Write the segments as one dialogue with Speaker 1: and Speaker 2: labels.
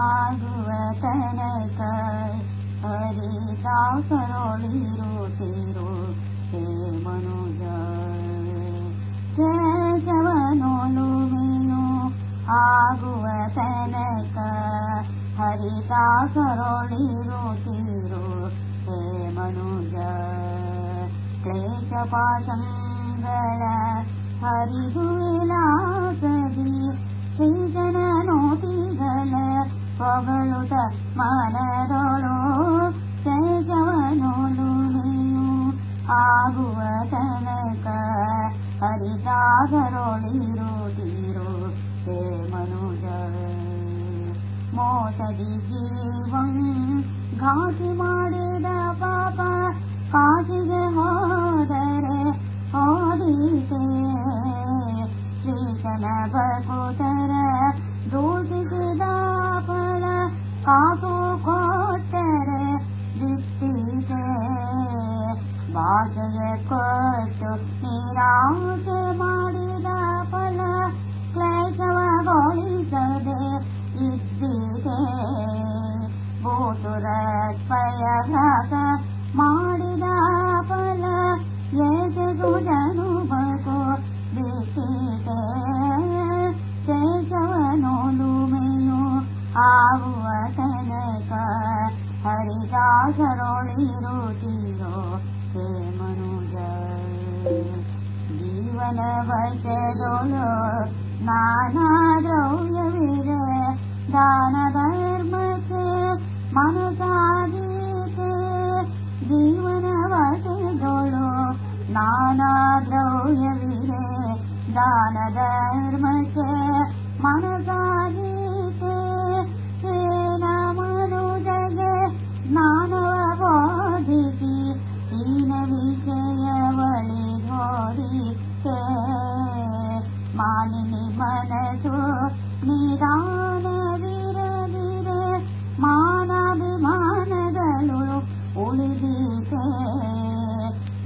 Speaker 1: आगु तेन हरिता सरोलीरु हे मनुज जनो लु मीनू आगु तेन क हरिता सरो हे मनुज ते चपा मनरो शे जनोलु ಆಗುವ ತನಕ हरितारो ಹೇ ಮನುಜ ಮೋಸದಿ ಜೀವಂ घाति ಮಾಡಿದ ಪಾಪ ಕಾಶಿಗೆ ಹೋದರೆ ಹೋದೀತೆ श्री क्षणोत ಕೊಟ್ಟು ನಿರಾಶೆ ಮಾಡಿದ ಫಲ ಕ್ಲೇಶವಗೊಳಿಸದೆ ಸ್ವಯಘಾತ ಮಾಡಿದ ಫಲ ಏಕೆಗೂ ಜನುಮಕು ಬಿಟ್ಟಿದೆ ಕೇಶವನೋಲುಮೆಯು ಆಗುವ ತನಕ ಹರಿದಾಸರೊಳಿರುತ್ತೀರೋ वर्ष डोडो नाना द्रवीरे दान धर्म के मनसादिवनवस दोडो नाना द्रवय वीरे दान मनसादि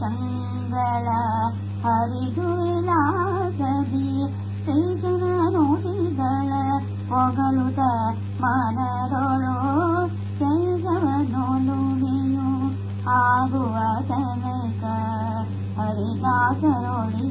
Speaker 1: ಸಂಗಳ ಹರಿದು ವಿಲಾಸದಿ ಶ್ರೀಜನ ನೋಡಿಗಳ ಹೊಗಳುತ್ತ ಮನದೊಳು ಕೆಲಸವನ್ನು ಆಗುವ ತನಕ ಹರಿದಾಸರೊಳಿ